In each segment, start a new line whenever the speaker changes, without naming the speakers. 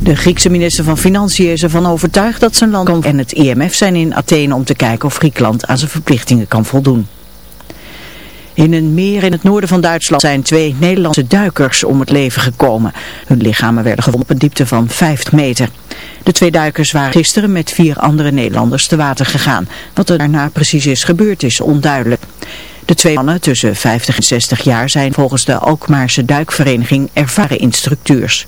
De Griekse minister van Financiën is ervan overtuigd dat zijn land en het IMF zijn in Athene om te kijken of Griekenland aan zijn verplichtingen kan voldoen. In een meer in het noorden van Duitsland zijn twee Nederlandse duikers om het leven gekomen. Hun lichamen werden gevonden op een diepte van 50 meter. De twee duikers waren gisteren met vier andere Nederlanders te water gegaan. Wat er daarna precies is gebeurd is onduidelijk. De twee mannen tussen 50 en 60 jaar zijn volgens de Alkmaarse duikvereniging ervaren instructeurs.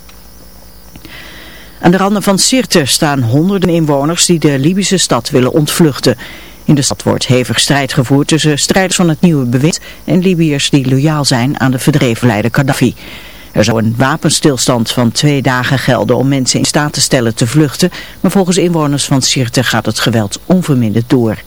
Aan de randen van Sirte staan honderden inwoners die de Libische stad willen ontvluchten. In de stad wordt hevig strijd gevoerd tussen strijders van het nieuwe bewind en Libiërs die loyaal zijn aan de verdreven leider Gaddafi. Er zou een wapenstilstand van twee dagen gelden om mensen in staat te stellen te vluchten, maar volgens inwoners van Sirte gaat het geweld onverminderd door.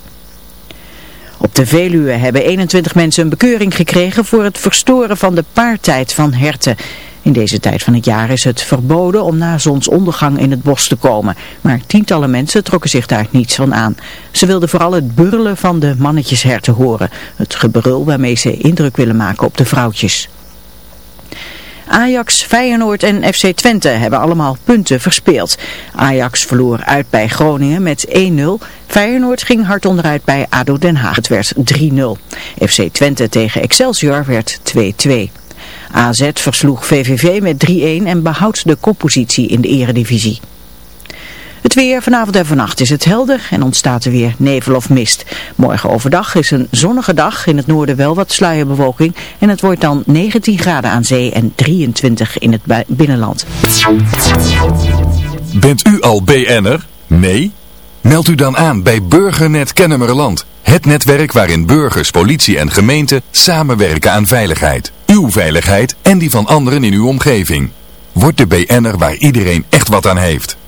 Op de Veluwe hebben 21 mensen een bekeuring gekregen voor het verstoren van de paartijd van herten. In deze tijd van het jaar is het verboden om na zonsondergang in het bos te komen. Maar tientallen mensen trokken zich daar niets van aan. Ze wilden vooral het burrelen van de mannetjesherten horen. Het gebrul waarmee ze indruk willen maken op de vrouwtjes. Ajax, Feyenoord en FC Twente hebben allemaal punten verspeeld. Ajax verloor uit bij Groningen met 1-0. Feyenoord ging hard onderuit bij ADO Den Haag. Het werd 3-0. FC Twente tegen Excelsior werd 2-2. AZ versloeg VVV met 3-1 en behoudt de koppositie in de eredivisie. Het weer vanavond en vannacht is het helder en ontstaat er weer nevel of mist. Morgen overdag is een zonnige dag, in het noorden wel wat sluierbewolking en het wordt dan 19 graden aan zee en 23 in het binnenland.
Bent u al BN'er? Nee? Meld u dan aan bij Burgernet Kennemerland. Het netwerk waarin burgers, politie en gemeente samenwerken aan veiligheid. Uw veiligheid en die van anderen in uw omgeving. Word de BN'er waar iedereen echt wat aan heeft.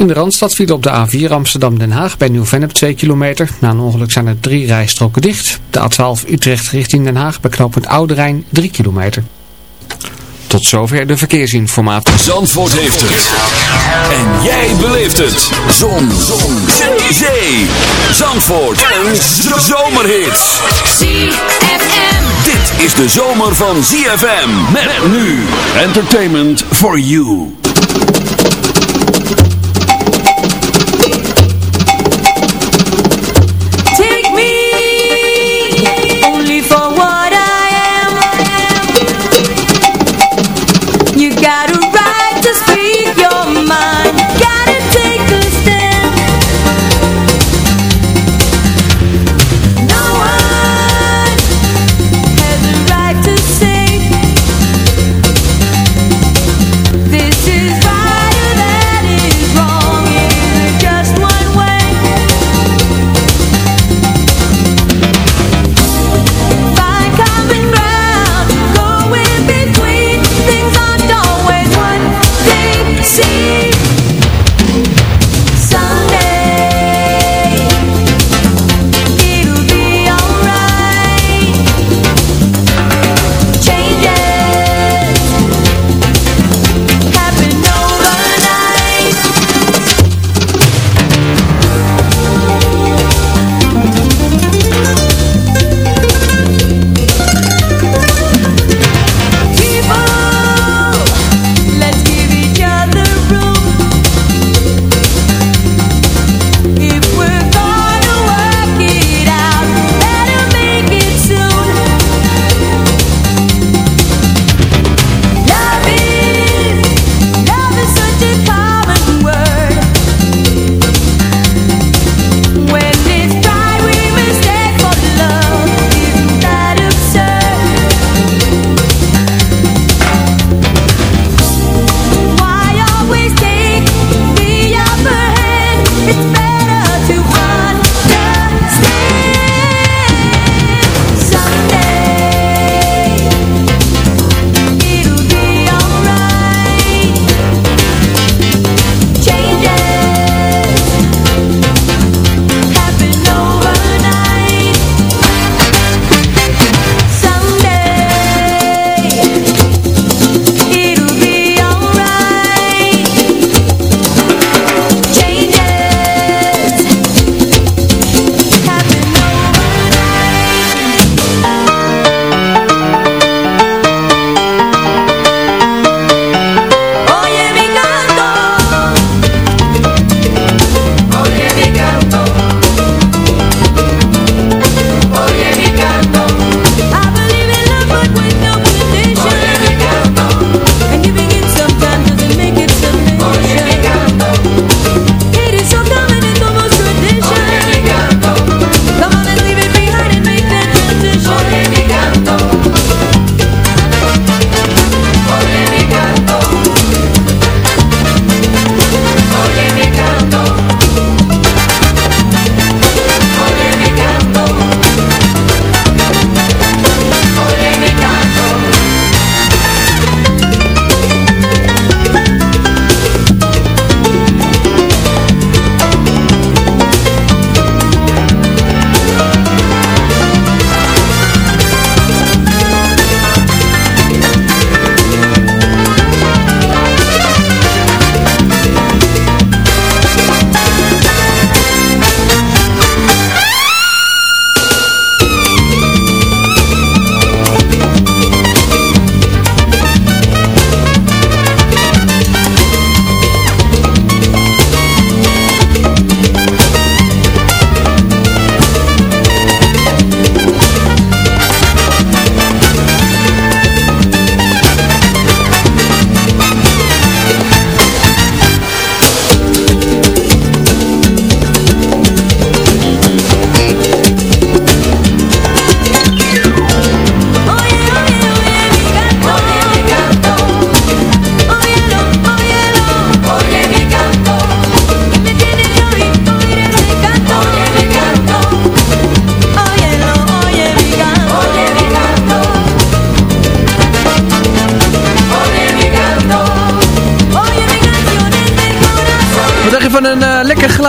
In de Randstad viel op de A4 Amsterdam-Den Haag bij Nieuw-Vennep 2 kilometer. Na een ongeluk zijn er drie rijstroken dicht. De A12 Utrecht richting Den Haag bij knooppunt Oude Rijn 3 kilometer. Tot zover de verkeersinformatie.
Zandvoort heeft het. En jij beleeft het. Zon. Zon. Zee. Zee. Zandvoort. Een zomerhit.
ZFM.
Dit is de zomer van ZFM. Met nu. Entertainment for you.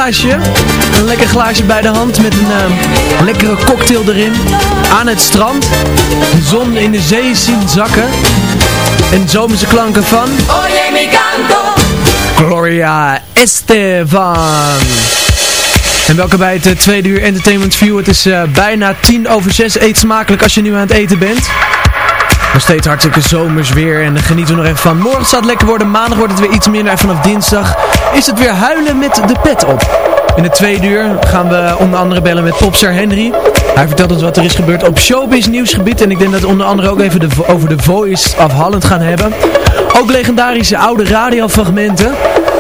Glaasje? Een lekker glaasje bij de hand met een eh, lekkere cocktail erin. Aan het strand. De zon in de zee zien zakken. En zomerse klanken van...
Oye mi canto.
Gloria Estefan. En welkom bij het eh, tweede uur Entertainment View. Het is eh, bijna tien over zes. Eet smakelijk als je nu aan het eten bent. Nog steeds hartstikke zomers weer en genieten we nog even van. Morgen zal het lekker worden, maandag wordt het weer iets minder en vanaf dinsdag is het weer huilen met de pet op. In het tweede uur gaan we onder andere bellen met popstar Henry. Hij vertelt ons wat er is gebeurd op showbiz nieuwsgebied en ik denk dat we onder andere ook even de, over de Voice of gaan hebben. Ook legendarische oude radiofragmenten.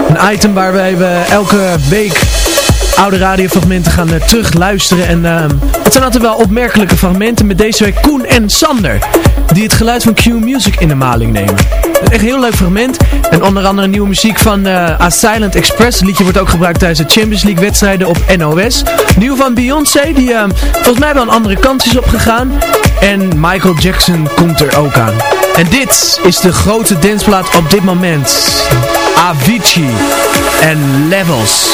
Een item waar wij we elke week oude radiofragmenten gaan uh, terug luisteren. En uh, het zijn altijd wel opmerkelijke fragmenten met deze week Koen en Sander. Die het geluid van Q Music in de maling nemen. Een echt heel leuk fragment. En onder andere nieuwe muziek van uh, A Silent Express. Het liedje wordt ook gebruikt tijdens de Champions League wedstrijden op NOS. Nieuw van Beyoncé, die volgens mij wel een andere kant is opgegaan. En Michael Jackson komt er ook aan. En dit is de grote dansplaat op dit moment. Avicii en Levels.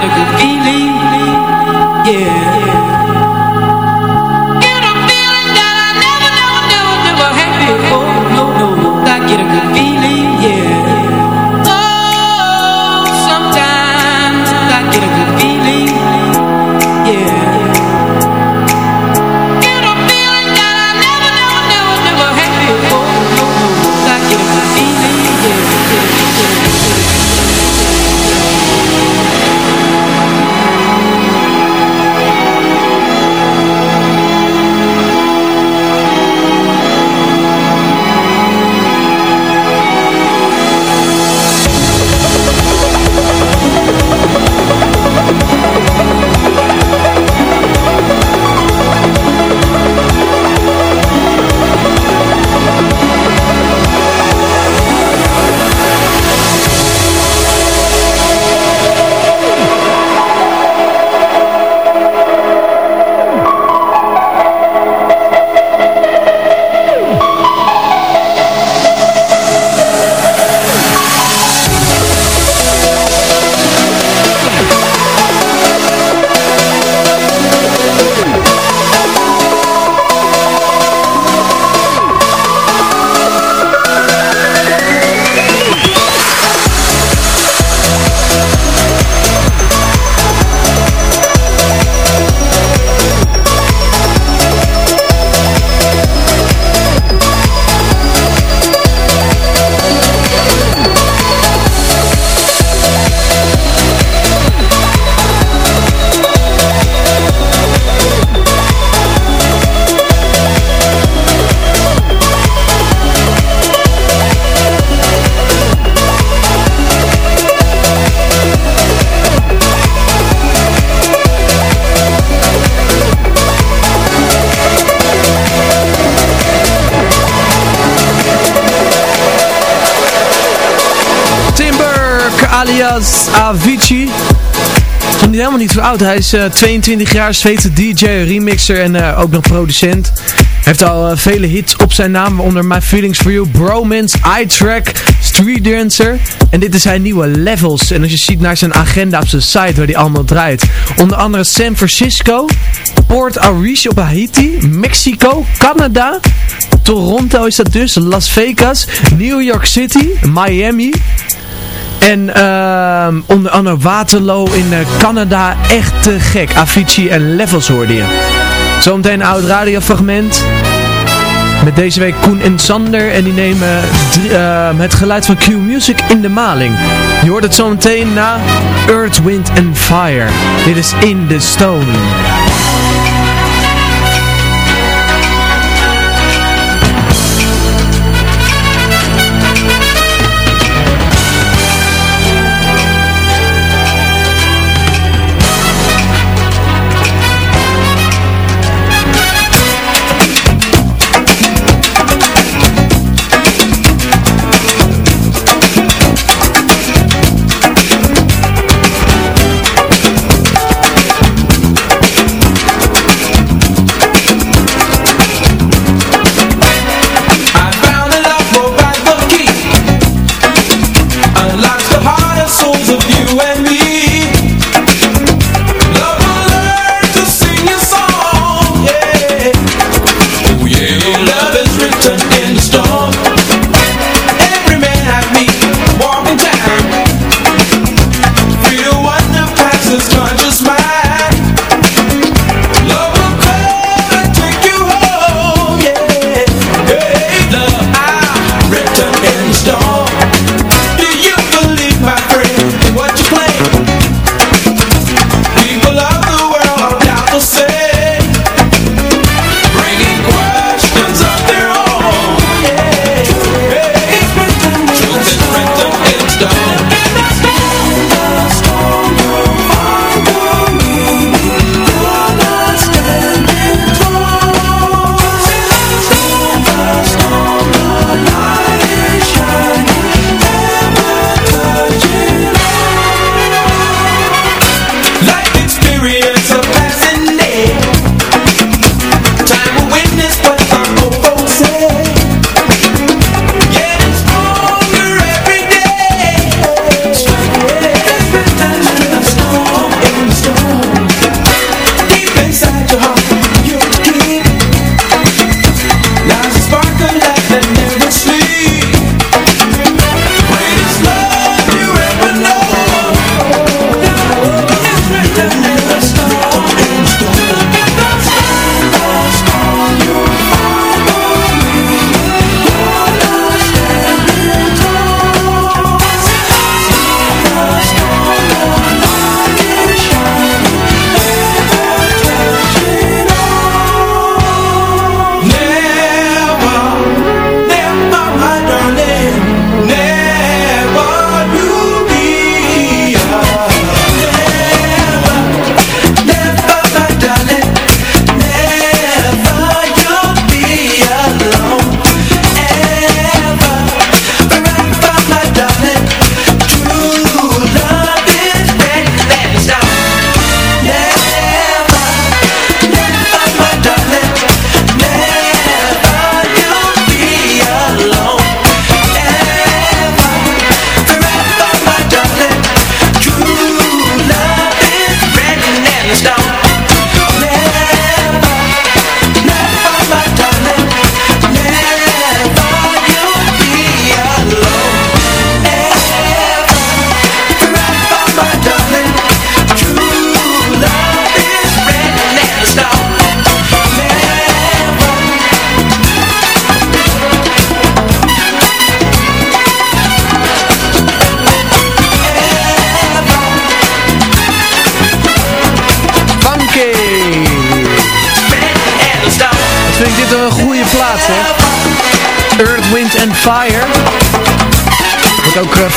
get a good feeling. Avicii. Nog niet helemaal niet zo oud. Hij is eh, 22 jaar, Zweedse DJ, remixer en eh, ook nog producent. Heeft al eh, vele hits op zijn naam, waaronder My Feelings For You, Bromance, iTrack, Street Dancer. En dit is zijn nieuwe Levels. En als je ziet naar zijn agenda op zijn site waar hij allemaal draait. Onder andere San Francisco, Port Arish op Haiti, Mexico, Canada, Toronto is dat dus, Las Vegas, New York City, Miami... En ehm, onder andere Waterloo in eh, Canada. Echt te gek. Avicii en Levels hoorde je. Zometeen een oud radiofragment. Met deze week Koen en Sander. En die nemen drie- ehm, het geluid van Q Music in de maling. Je hoort het zometeen na Earth, Wind and Fire. Dit is In the Stone.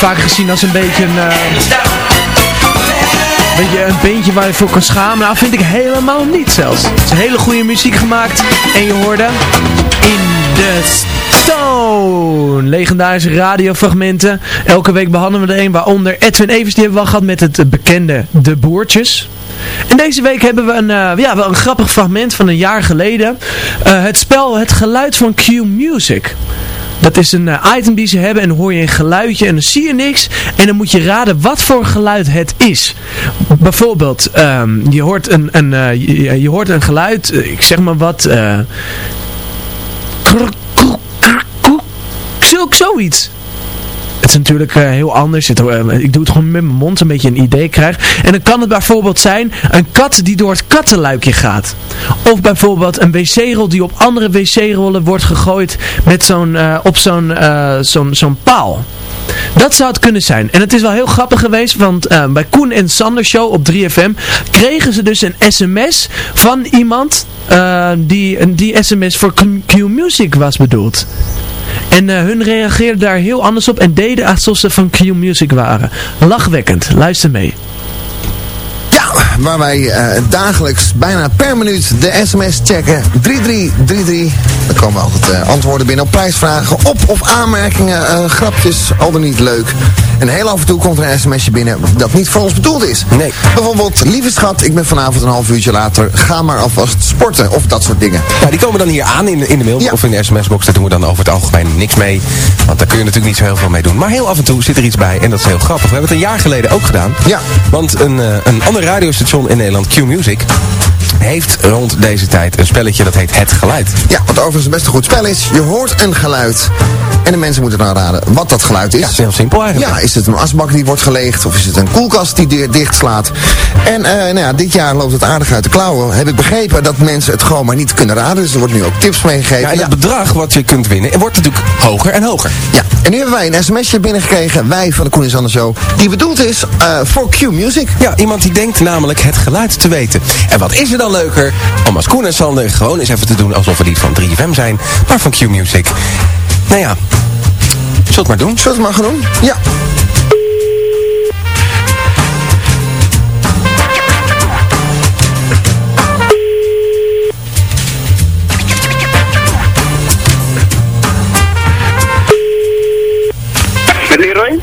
Vaak gezien als een beetje een, eh, beetje een beentje waar je voor kan schamen. Nou, vind ik helemaal niet zelfs. Het is hele goede muziek gemaakt. En je hoorde In The
Stone. Legendarische radiofragmenten. Elke week behandelen we er een, waaronder Edwin Evers, die hebben we al gehad met het bekende De Boertjes. En deze week hebben we een, eh, ja, wel een grappig fragment van een jaar geleden. Eh, het spel Het Geluid van Q Music. Dat is een eh, item die ze hebben en dan hoor je een geluidje en dan zie je niks. En dan moet je raden wat voor geluid het is. Bijvoorbeeld, ehm, je, hoort een, een, eh, je, hoort een geluid, eh, ik zeg maar wat... eh krrr, Zulk zoiets. Het is natuurlijk eh, heel anders. Eh, ik doe het gewoon met mijn mond, een beetje een idee krijg. En dan kan het bijvoorbeeld zijn een kat die door het kattenluikje gaat. Of bijvoorbeeld een wc-rol die op andere wc-rollen wordt gegooid met zo'n, eh, op zo'n, zo'n, paal. Dat zou het kunnen zijn. En het is wel heel grappig geweest, want bij Koen en Sander Show op 3FM kregen ze dus een sms van iemand eh, die, die sms voor Q Music was bedoeld. En eh, hun reageerden daar heel anders op en deden alsof ze van Q Music waren. Lachwekkend. Luister mee.
Waar wij eh, dagelijks bijna per minuut de sms checken. 3333. Dan komen altijd eh, antwoorden binnen op prijsvragen, op of aanmerkingen, eh, grapjes, al dan niet leuk. En heel af en toe komt er een sms'je binnen dat niet voor ons bedoeld is.
Nee.
Bijvoorbeeld, lieve schat, ik ben vanavond een half uurtje later. Ga maar alvast sporten. Of dat soort dingen.
Ja, die komen dan hier aan in, in de mail
Ja.
of in de sms-box. Daar doen we dan over het algemeen niks mee. Want daar kun je natuurlijk niet zo heel veel mee doen. Maar heel af en toe zit er iets bij en dat is heel grappig. We hebben het een jaar geleden ook gedaan.
Ja.
Want een, een ander radiostation in Nederland, Q Music, heeft rond deze tijd een spelletje dat heet Het Geluid.
Ja, wat overigens best een goed spel is. Je hoort een geluid. En de mensen moeten dan raden wat dat geluid is.
Ja, het is heel simpel eigenlijk.
Ja, is het een asbak die wordt geleegd? Of is het een koelkast die di- dichtslaat? En eh, nou ja, dit jaar loopt het aardig uit de klauwen. Heb ik begrepen dat mensen het gewoon maar niet kunnen raden. Dus er wordt nu ook tips meegegeven.
Ja, en
Ja,
het bedrag wat je kunt winnen wordt natuurlijk hoger en hoger.
ja, en nu hebben wij een sms'je binnengekregen. Wij van de Koen en Show. Die bedoeld is eh, voor Q Music.
Ja, iemand die denkt namelijk het geluid te weten. En wat is er dan leuker om als Koen en Sander gewoon eens even te doen alsof we niet van 3FM zijn, maar van Q Music. Nou ja, zult het maar doen.
Zullen we het maar gaan doen? Ja.
Met Leroy?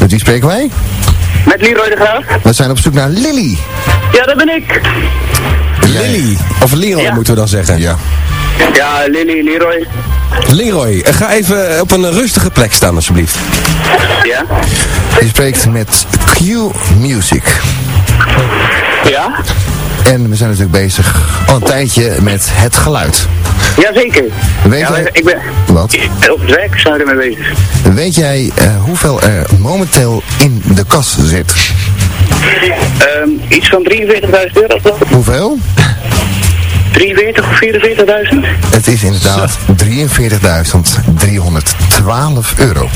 Met wie spreken wij?
Met Leroy de Graaf?
We zijn op zoek naar Lily.
Ja, dat ben ik.
Lily, of Leroy
Ja.
moeten we dan zeggen.
Ja.
Ja, Lily, Leroy.
Leroy, eh, ga even op een rustige plek staan alsjeblieft.
Ja?
Je spreekt met Q Music.
Ja?
En we zijn natuurlijk bezig al een tijdje met het geluid.
Jazeker.
Weet
ja,
jij-
ik ben
Wat?
op het werk zijn we ermee bezig.
Weet jij eh, hoeveel er momenteel in de kas zit?
Ehm, iets van 43.000 euro?
Hoeveel?
43 of 44.000?
Het is inderdaad 43.312 euro.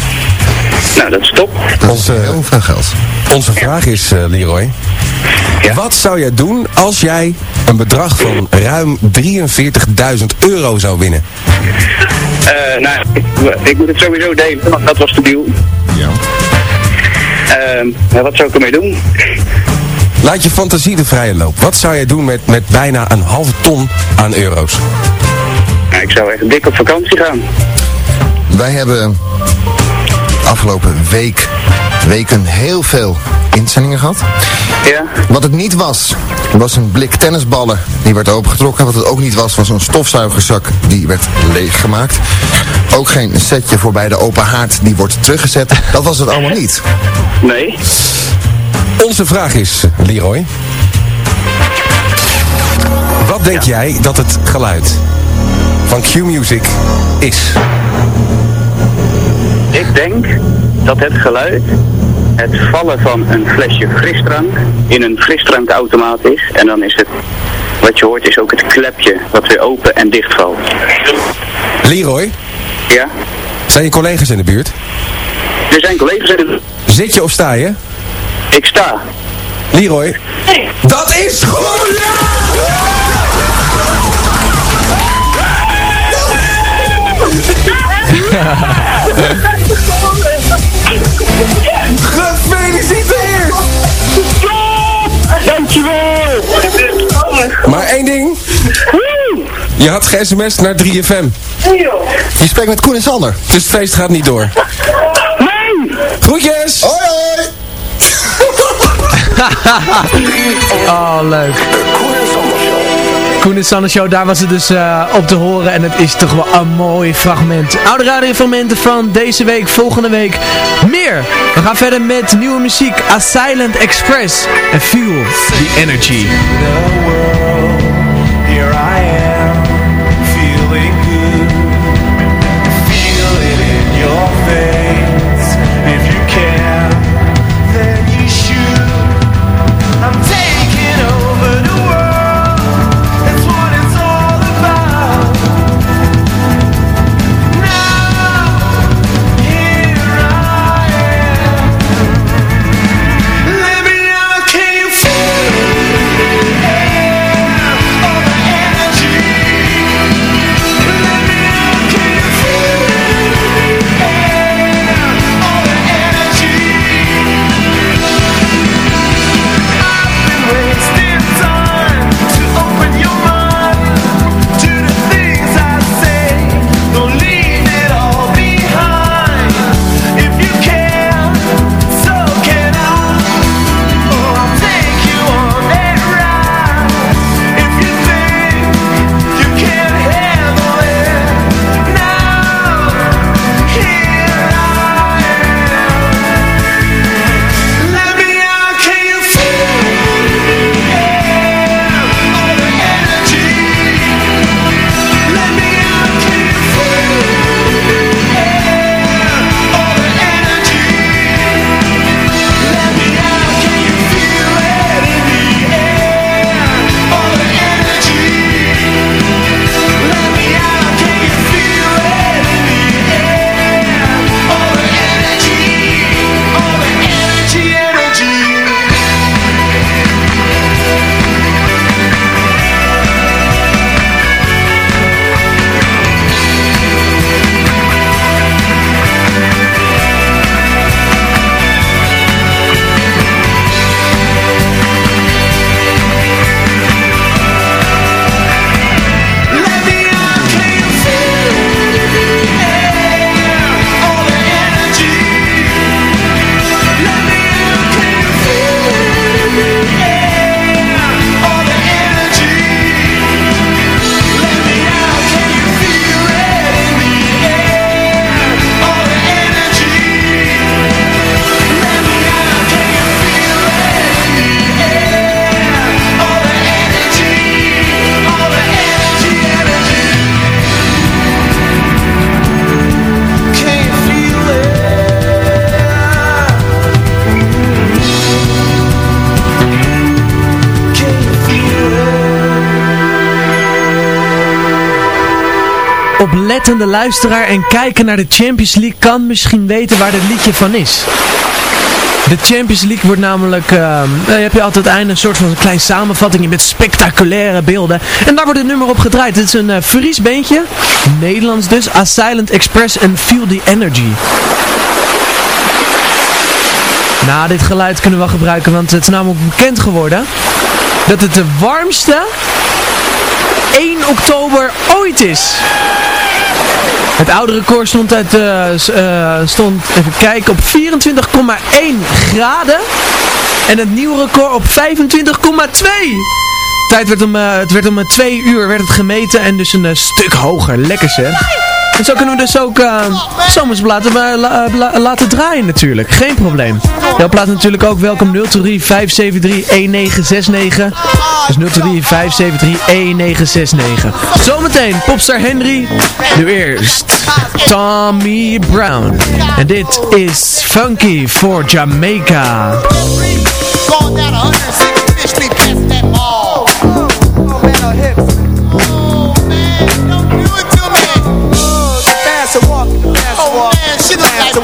Nou, dat is top.
Dat
Onze-
is heel veel geld.
Onze vraag is, eh, Leroy,
Ja.
wat zou jij doen als jij een bedrag van ruim 43.000 euro zou winnen?
Eh, nou, ik, ik moet het sowieso delen, want dat was de deal.
Ja.
Ehm, maar wat zou ik ermee doen?
Laat je fantasie de vrije loop. Wat zou jij doen met, met bijna een halve ton aan euro's?
Nou, ik zou echt dik op vakantie gaan.
Wij hebben afgelopen week, weken heel veel inzendingen gehad.
Ja?
Wat het niet was, was een blik tennisballen. Die werd opengetrokken. Wat het ook niet was, was een stofzuigerzak. Die werd leeggemaakt. Ook geen setje voor bij de open haard. Die wordt teruggezet. Dat was het allemaal niet.
Nee?
Onze vraag is, Leroy. Wat denk jij dat het geluid van Q Music is?
Ik denk dat het geluid het vallen van een flesje frisdrank in een frisdrankautomaat is. En dan is het, wat je hoort, is ook het klepje wat weer open en dicht valt.
Leroy,
Ja?
zijn je collega's in de buurt?
Er zijn collega's in de...
Zit je of sta je?
Ik sta.
Leroy? Dat is goed! Gefeliciteerd!
Dankjewel!
Maar één ding. Ja, Je had ge-sms naar 3FM.
Je spreekt met Koen en Sander.
Dus het feest gaat niet door.
Nee!
Groetjes!
Hoi hoi!
Oh, leuk. Koen en Sander Show, daar was het dus eh, op te horen en het is toch wel een mooi fragment. Oude radiofragmenten van deze week, volgende week meer. We gaan verder met nieuwe muziek, A Silent Express en Fuel the Energy. Oplettende luisteraar en kijken naar de Champions League kan misschien weten waar dit liedje van is. De Champions League wordt namelijk, ehm, eh, heb je altijd einde een soort van een klein samenvatting met spectaculaire beelden. En daar wordt het nummer op gedraaid. Het is een uh, Fries beentje, Nederlands dus, A Express en Feel the Energy. Nou, dit geluid kunnen we wel gebruiken, want het is namelijk bekend geworden dat het de warmste 1 oktober ooit is. Het oude record stond, uit, eh, stond even kijken, op 24,1 graden. En het nieuwe record op 25,2. Tijd werd om, eh, het werd om 2 uur werd het gemeten en dus een stuk hoger. Lekker zeg. En zo kunnen we dus ook uh, zomers laten, eh, la- la- laten draaien natuurlijk. Geen probleem. Jouw plaat natuurlijk ook welkom 023 573 1969. Dus 023 573 1969. Zometeen Popstar Henry. Nu eerst Tommy Brown. En dit is Funky for Jamaica.
现在
开的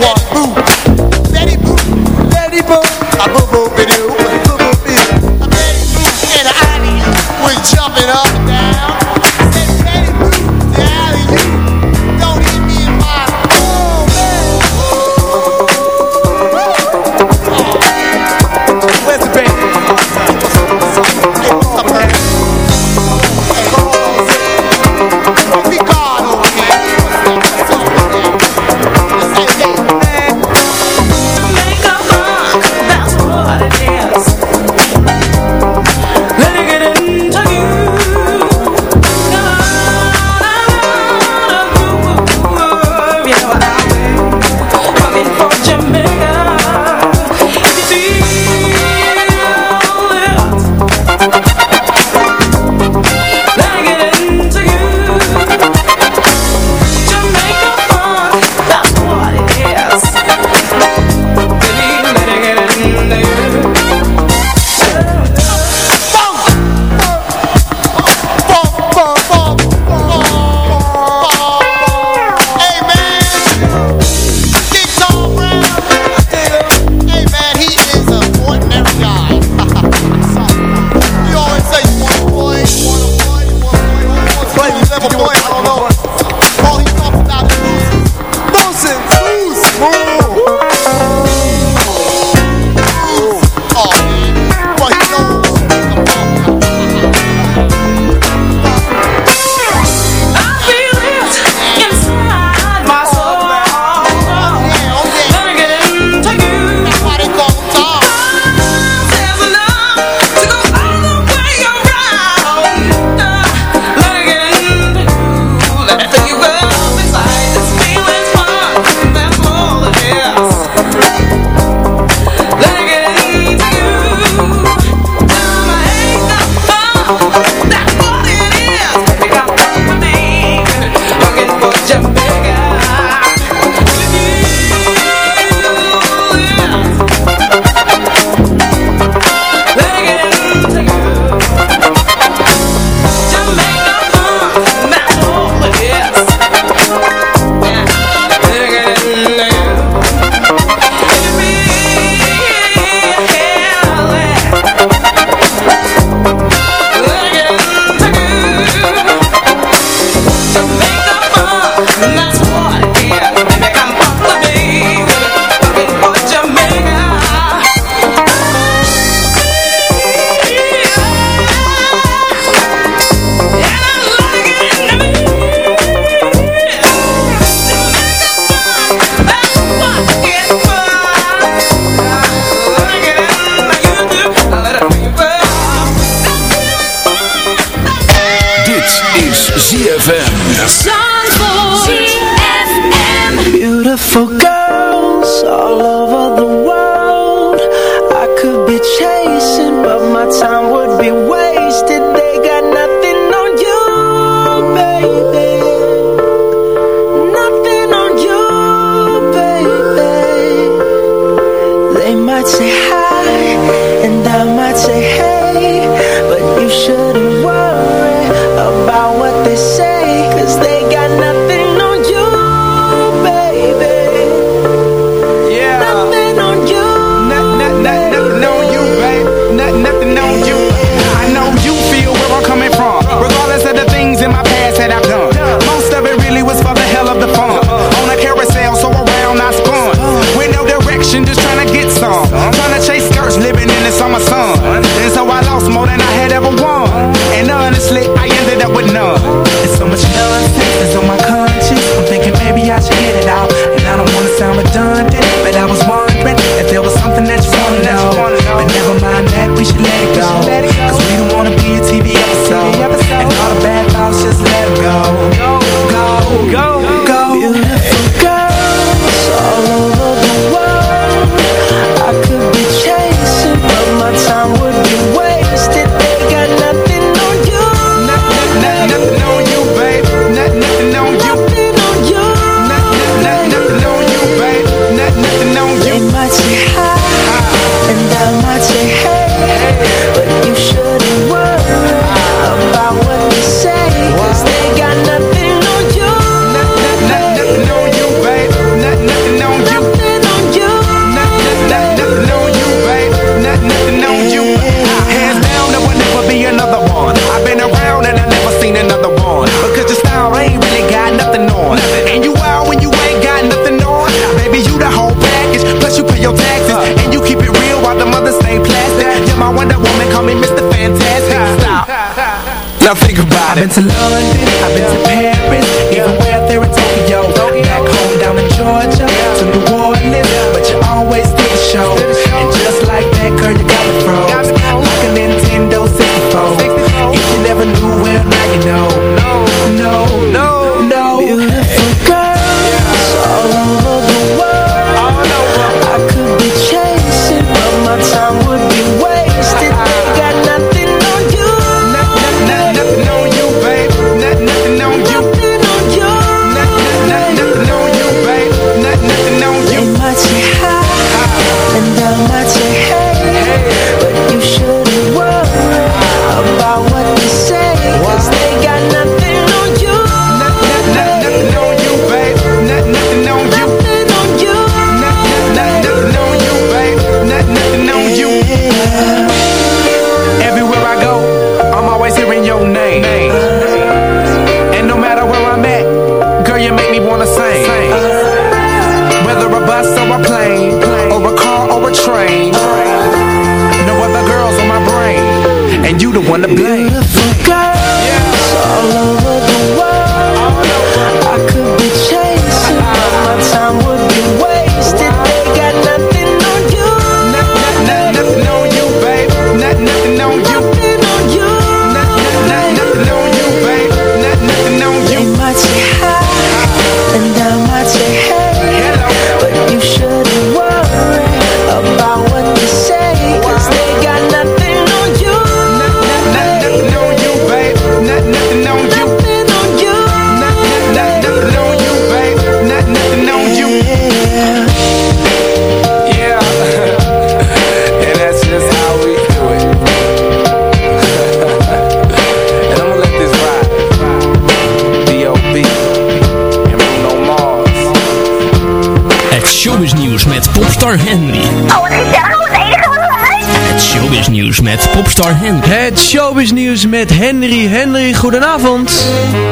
met Popstar Henry. Het
showbiz nieuws met Henry. Henry, goedenavond.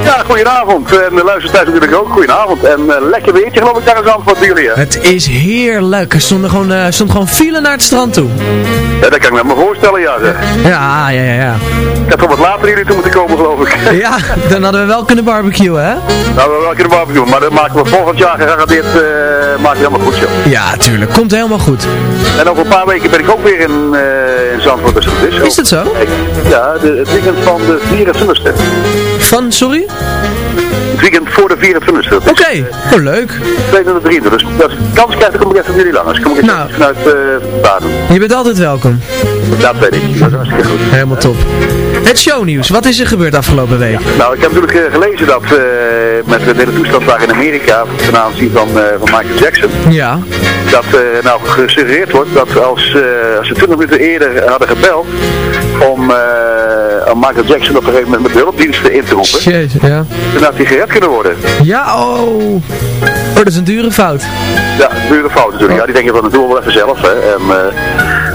Ja, goedenavond. En eh, de luisteraars natuurlijk ook goedenavond. En eh, lekker weertje geloof ik daar in Zandvoort voor jullie.
Het is heerlijk. Er stonden gewoon, uh, stond gewoon file naar het strand toe.
Ja, dat kan ik me voorstellen, ja. Zeg.
Ja, ja, ja, ja.
Ik heb toch wat later jullie toe moeten komen, geloof ik.
Ja, dan hadden we wel kunnen barbecuen, hè?
Nou, dan hadden we wel kunnen barbecuen, maar dat maken we volgend jaar gegarandeerd uh, maakt helemaal goed, joh.
Ja, tuurlijk. Komt helemaal goed.
En over een paar weken ben ik ook weer in, uh, in Zandvoort is
dat dus. zo?
Ja, de, het weekend van de 24
Van, sorry?
Het weekend voor de 24 Oké,
okay. oh, leuk.
23. dus dat kans krijgt, dan kom van jullie langs. Kom ik even
nou.
vanuit uh, Baden.
Je bent altijd welkom.
Dat ben ik, dat is hartstikke goed.
Helemaal top. Het shownieuws, wat is er gebeurd afgelopen week?
Nou, ik heb natuurlijk uh, gelezen dat uh, met de hele toestand daar in Amerika, ten aanzien van, uh, van Michael Jackson,
ja.
dat nou gesuggereerd wordt dat als, als ze 20 minuten eerder hadden gebeld om, om Michael Jackson op een gegeven moment met de hulpdiensten in te roepen,
Jezus, ja.
dan had hij gered kunnen worden.
Ja, oh. Oh, dat is een dure fout.
Ja, een dure fout natuurlijk. Ja, die denken van, dat doen we wel even zelf. Hè. En,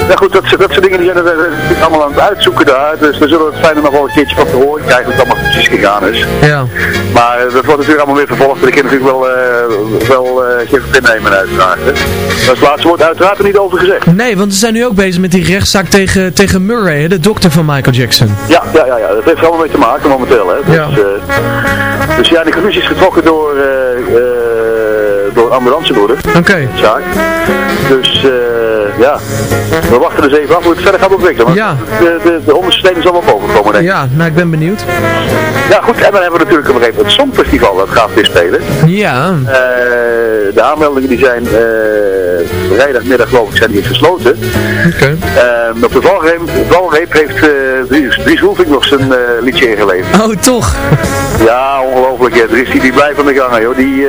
nou goed, dat, dat soort dingen die zijn er allemaal aan het uitzoeken daar. Dus we zullen het fijn nog wel een keertje van te horen krijgen hoe het allemaal precies gegaan is.
Ja.
Maar dat wordt natuurlijk allemaal weer vervolgd. En ik kan natuurlijk wel, uh, wel uh, geen innemen uiteraard. Hè. Maar het laatste wordt uiteraard er niet over gezegd.
Nee, want ze zijn nu ook bezig met die rechtszaak tegen, tegen Murray, hè, de dokter van Michael Jackson.
Ja, ja, ja, ja, dat heeft er allemaal mee te maken momenteel. Hè. Dus,
ja.
Uh, dus ja, de conclusie is getrokken door, door ambulancebroeder.
Oké. Okay.
Zaak. Dus ja, we wachten dus even af hoe het verder gaat ontwikkelen.
Ja.
De, de, de ondersteuning zal wel boven komen, denk ik.
Ja, nou ik ben benieuwd.
Ja goed, en dan hebben we natuurlijk gegeven moment het Songfestival dat gaat weer spelen.
Ja.
Uh, de aanmeldingen die zijn uh, vrijdagmiddag geloof ik zijn die gesloten.
Oké. Okay.
Uh, op de valreep, valreep heeft Dries, Dries Roelvink nog zijn liedje ingeleverd.
Oh toch?
Ja, ongelooflijk. Ja. Dries die, die blijft aan de gang, joh. Die,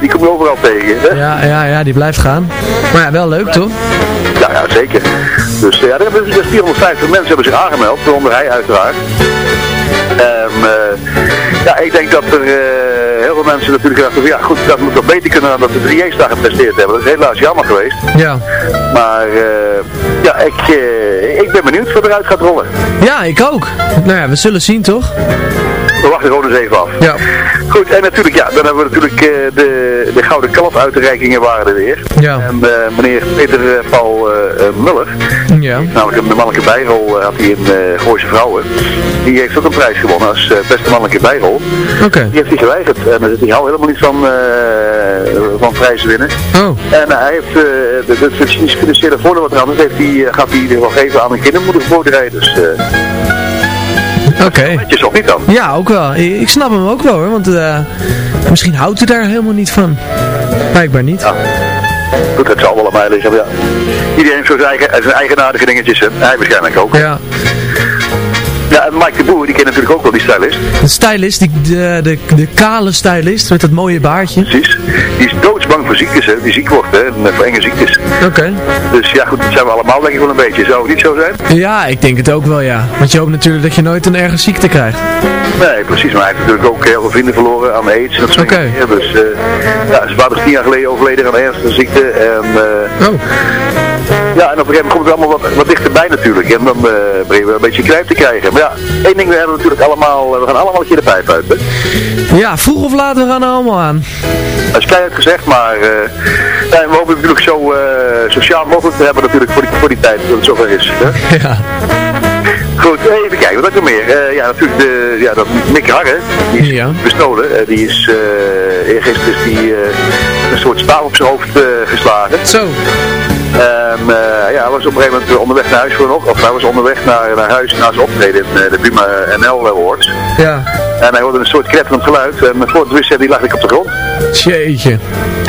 die kom je tegen. Hè?
Ja, ja, ja, die blijft gaan. Maar ja, wel leuk toch?
Ja, ja, zeker. Dus ja, er hebben dus 450 mensen hebben zich aangemeld, waaronder hij uiteraard. Um, uh, ja, ik denk dat er uh, heel veel mensen natuurlijk dachten van ja goed, dat moet nog beter kunnen dan dat de 3 daar gepresteerd hebben. Dat is helaas jammer geweest.
Ja.
Maar uh, ja, ik, ik ben benieuwd wat eruit gaat rollen.
Ja, ik ook. Nou ja, we zullen zien toch?
We wachten gewoon eens even af.
Ja.
Goed, en natuurlijk, ja, dan hebben we natuurlijk uh, de, de Gouden Kalf uitreikingen waren er weer.
Ja.
En uh, meneer Peter uh, Paul Muller,
ja.
namelijk een mannelijke bijrol had hij in Gooise Vrouwen, die heeft ook een prijs gewonnen als beste mannelijke bijrol.
Oké. Okay.
Die heeft hij geweigerd en daar zit hij hou helemaal niet van, van prijzen winnen.
Oh.
En hij heeft het financiële voordeel wat er aan is, heeft hij, gaat hij in ieder geval geven aan een kindermoederboerderij. Dus,
Oké. Okay.
Niet dan?
Ja, ook wel. Ik snap hem ook wel hoor, want uh, misschien houdt hij daar helemaal niet van. Blijkbaar niet.
Ja. Goed, het zal wel aan mij liggen, ja. Iedereen heeft zo zijn eigen, zijn eigenaardige dingetjes en hij waarschijnlijk ook.
Ja.
Mike de Boer, die kent natuurlijk ook wel die stylist.
De stylist, die, de, de, de kale stylist met dat mooie baardje.
Precies. Die is doodsbang voor ziektes, hè. Die ziek wordt, hè. En voor enge ziektes.
Oké. Okay.
Dus ja, goed, dat zijn we allemaal denk ik wel een beetje. Zou het niet zo zijn?
Ja, ik denk het ook wel, ja. Want je hoopt natuurlijk dat je nooit een erge ziekte krijgt.
Nee, precies. Maar hij heeft natuurlijk ook heel veel vrienden verloren aan aids soort
okay.
Dus uh, ja, zijn vader is tien jaar geleden overleden aan een ernstige ziekte. En, uh,
oh.
Ja, en op een gegeven moment komt het allemaal wat, wat dichterbij natuurlijk. En dan je wel een beetje knijp te krijgen. Maar ja, één ding, we hebben natuurlijk allemaal, we gaan allemaal een keer de pijp uit. Hè?
Ja, vroeg of laat, we gaan er allemaal aan.
Dat is keihard gezegd, maar uh, ja, we hopen natuurlijk zo uh, sociaal mogelijk te hebben natuurlijk voor die, voor die tijd dat het zover is. Hè?
Ja.
Goed, even kijken, wat heb ik nog meer? Uh, ja, natuurlijk de, ja, dat Mick Harre, die is
ja.
bestolen. Uh, die is, uh, eergisteren is die een soort staaf op zijn hoofd geslagen.
Zo.
Um, ja, hij was op een gegeven moment onderweg naar huis voor nog, of hij was onderweg naar, naar huis na zijn optreden in de Buma NL Awards.
Ja.
En hij hoorde een soort knetterend geluid en voor het wist die lag ik op de grond.
Jeetje.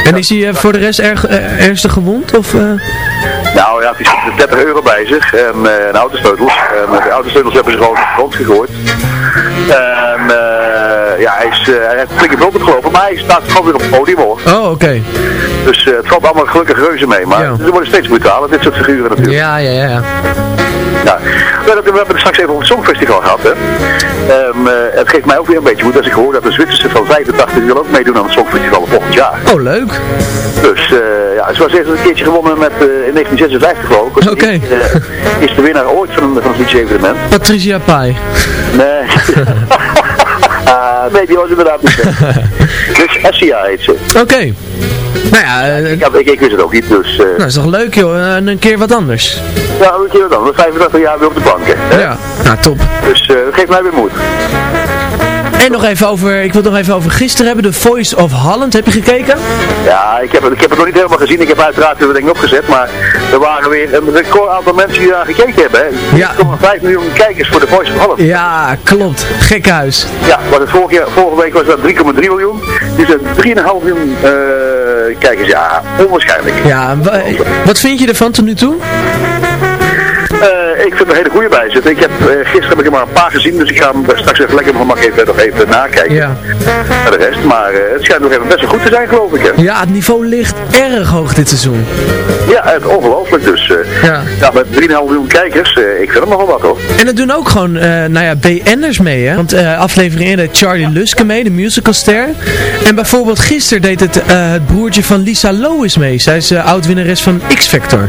En is hij voor de rest erg, ernstig gewond? Of,
nou ja, hij had 30 euro bij zich en een autosleutels. En de autosleutels hebben ze gewoon op de grond gegooid. En uh, ja, hij, is, uh, hij heeft flinke brand opgelopen, maar hij staat gewoon weer op het podium hoor.
Oh, oké. Okay.
Dus het valt allemaal gelukkig reuze mee, maar ja. ze worden steeds brutaler, dit soort figuren natuurlijk.
Ja, ja, ja.
Ja, we hebben het straks even over het Songfestival gehad. Hè. Um, uh, het geeft mij ook weer een beetje moed als ik hoor dat de Zwitserse van 85 wil ook meedoen aan het Songfestival volgend jaar.
Oh, leuk.
Dus uh, ja, ze was eerst een keertje gewonnen met, uh, in 1956 geloof ik.
Oké. Okay.
is de winnaar ooit van een, van liedje evenement.
Patricia Pai.
Nee. nee, die was inderdaad niet. dus Essia heet ze.
Oké. Okay. Nou ja,
uh, ik, ik, ik, wist het ook niet, dus... Uh,
nou, dat is toch leuk joh, en een keer wat anders.
Ja, een keer wat anders. 85 jaar weer op de banken. Hè?
Ja, nou top.
Dus geeft mij weer moed.
En nog even over, ik wil het nog even over gisteren hebben, The Voice of Holland. Heb je gekeken?
Ja, ik heb, het, ik heb het nog niet helemaal gezien. Ik heb uiteraard weer dingen opgezet, maar er waren weer een record aantal mensen die daar gekeken hebben. Hè.
Ja.
Toch 5 miljoen kijkers voor de Voice of Holland.
Ja, klopt. Gekhuis.
Ja, maar het vorige, jaar- vorige week was dat 3,3 miljoen. Zijn 3,5 miljoen eh, kijkers. Ja, onwaarschijnlijk.
Ja, wa- wat vind je ervan tot nu toe?
Eh, ik vind er een hele goede bij zitten. Ik heb, eh, gisteren heb ik er maar een paar gezien, dus ik ga hem straks even lekker gemak even, nog even nakijken.
Ja.
Naar de rest, maar eh, het schijnt nog even best wel goed te zijn geloof ik. Hè?
Ja, het niveau ligt erg hoog dit seizoen.
Ja, het ongelooflijk dus.
Ja.
met 3,5 miljoen kijkers, ik vind hem nogal wat hoor.
En er doen ook gewoon, nou ja, BN'ers mee, hè. Want aflevering 1 deed Charlie Luske mee, de musicalster. En bijvoorbeeld gisteren deed het, het broertje van Lisa Lois mee. Zij is uh, oud-winnares van X-Factor.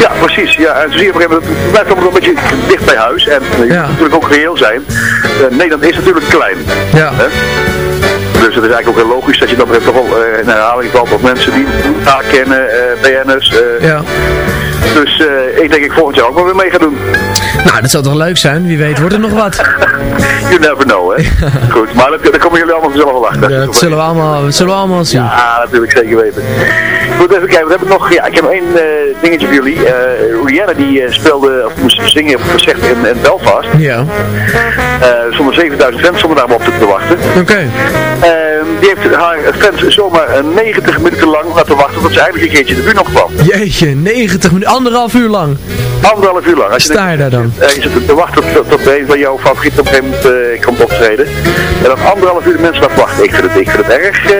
Ja, precies. Ja, en zo zie je op een gegeven moment, het blijft allemaal een beetje dicht bij huis. En eh, je moet natuurlijk ook reëel zijn. Eh, Nederland is natuurlijk klein.
Ja.
Hè? Dus het is eigenlijk ook heel logisch dat je dan toch wel eh, in herhaling valt op mensen die elkaar kennen, eh BN'ers.
Ja.
Dus ik denk ik volgend jaar ook wel weer mee ga doen.
Nou, dat zou toch leuk zijn? Wie weet wordt er nog wat.
You never know, hè. Goed, maar dat, daar komen jullie allemaal vanzelf wel achter.
Dat zullen we allemaal, dat zullen we allemaal zien.
Ja, natuurlijk zeker weten. Goed, even kijken. We hebben nog, ja, ik heb één eh, dingetje voor jullie. Eh Rihanna die eh, speelde, of moest zingen een concert in, in Belfast.
Ja.
Zonder 7000 fans stonden daar maar op te, te wachten.
Oké.
Ehm, die heeft haar fans zomaar eh, 90 minuten lang laten wachten tot ze eindelijk een keertje de buurt nog kwam.
Jeetje, 90 minuten, anderhalf uur lang.
Anderhalf uur lang. Als je
Sta je daar dan?
Je zit te wachten tot, tot een van jouw favorieten op een gegeven moment komt optreden. En dan anderhalf uur de mensen laten wachten. Ik vind het, ik vind het erg,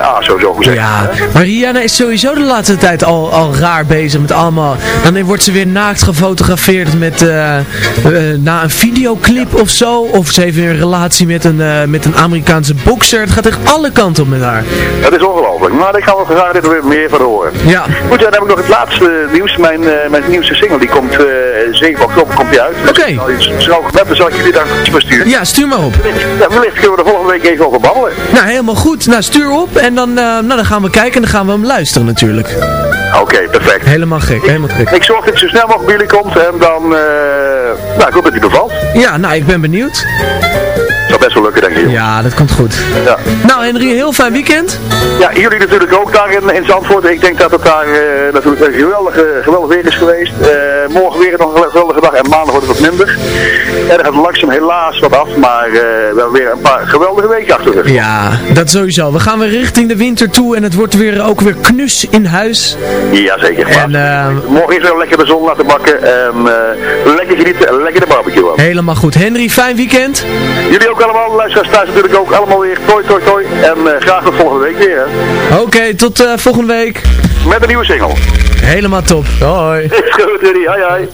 ah, zo, zo gezegd.
Ja, maar Rihanna is sowieso de laatste tijd al, al raar bezig met allemaal... Dan wordt ze weer naakt gefotografeerd met, eh, eh, na een videoclip of zo. Of ze heeft weer een relatie met een, eh, met een Amerikaanse bokser. Het gaat echt alle kanten op met haar.
Dat is ongelooflijk. Maar ik ga wel graag dit er weer meer van horen.
Ja.
Goed, dan heb ik nog het laatste nieuws. Mijn, mijn nieuwste single, die komt eh 7 oktober komt die uit.
Oké.
Gewet, dan zal ik jullie daar een sturen.
Ja, stuur maar op.
Ja, wellicht kunnen we er volgende week even over babbelen.
Nou, helemaal goed. Nou, stuur op en dan, nou, dan gaan we kijken en dan gaan we hem luisteren natuurlijk.
Oké, perfect.
Helemaal gek, helemaal gek.
Ik zorg dat het zo snel mogelijk bij jullie komt en dan, eh nou, ik hoop dat die bevalt.
Ja, nou, ik ben benieuwd.
Best wel lukken, denk ik.
Ja, dat komt goed.
Ja.
Nou, Henry, heel fijn weekend.
Ja, jullie natuurlijk ook daar in, in Zandvoort. Ik denk dat het daar eh, natuurlijk een geweldige, geweldig weer is geweest. Eh, morgen weer nog een geweldige dag en maandag wordt het wat minder. En er gaat langzaam helaas wat af, maar we hebben weer een paar geweldige weken achter de rug.
Ja, dat sowieso. We gaan weer richting de winter toe en het wordt weer ook weer knus in huis.
Jazeker.
En, eh,
Morgen is weer lekker de zon laten bakken en eh, lekker genieten en lekker de barbecue aan.
helemaal goed. Henry, fijn weekend.
Jullie ook allemaal, luisteraars thuis natuurlijk ook allemaal weer. Toi, toi, toi. En eh, graag tot volgende week weer.
Oké, tot eh, volgende week.
Met een nieuwe single.
Helemaal top. Hoi.
Is goed, Rudy. Hoi, hoi.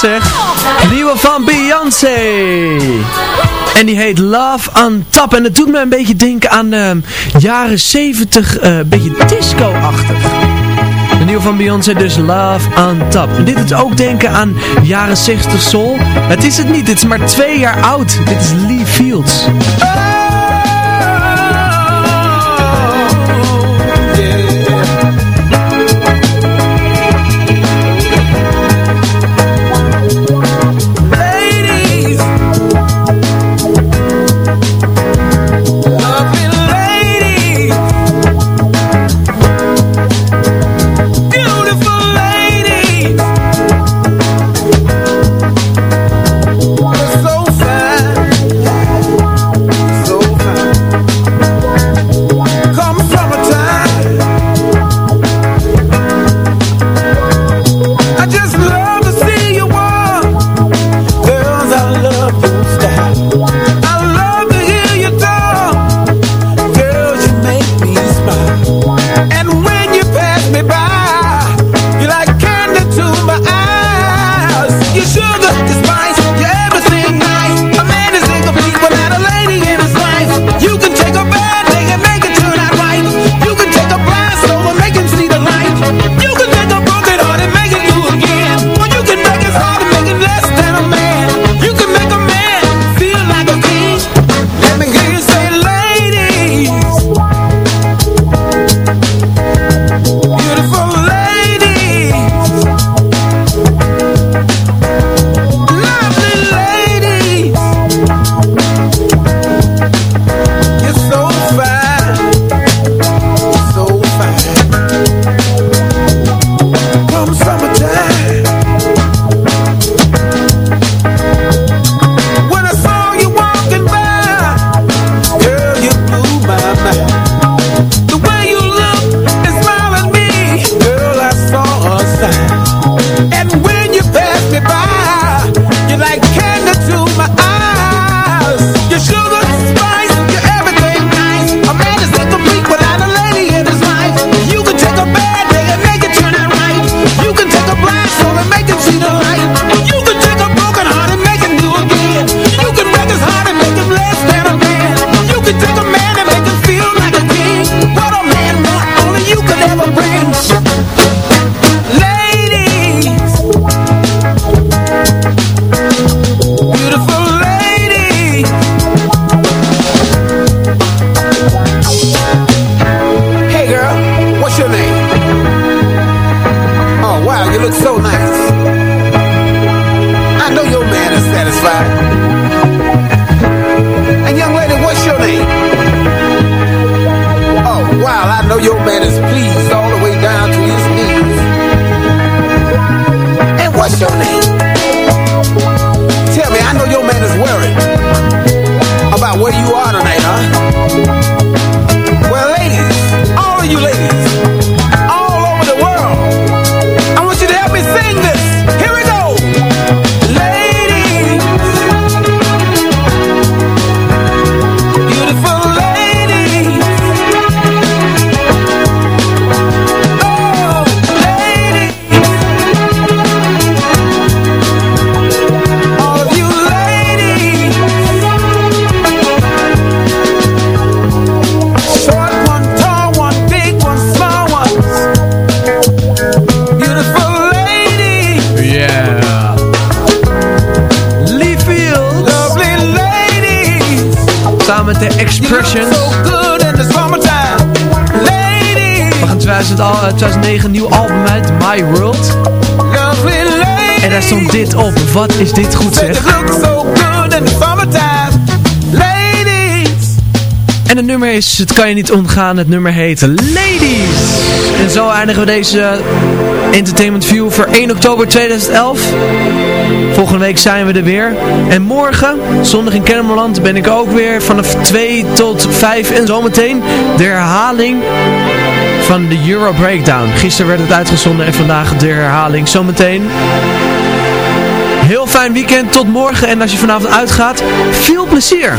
zeg. Nieuwe van Beyoncé. En die heet Love on Top. En het doet me een beetje denken aan ehm, jaren 70, eh, een beetje disco-achtig. Een nieuwe van Beyoncé, dus Love on Top. Dit doet ook denken aan jaren 60 soul. Het is het niet, het is maar twee jaar oud. Dit is Lee Fields. Wat is dit goed zeg. En het nummer is, het kan je niet omgaan, het nummer heet Ladies. En zo eindigen we deze Entertainment View voor 1 oktober 2011. Volgende week zijn we er weer. En morgen, zondag in Kennemerland, ben ik ook weer vanaf 2 tot 5. En zometeen de herhaling van de Euro Breakdown. Gisteren werd het uitgezonden en vandaag de herhaling. Zometeen heel fijn weekend. Tot morgen. En als je vanavond uitgaat, veel plezier.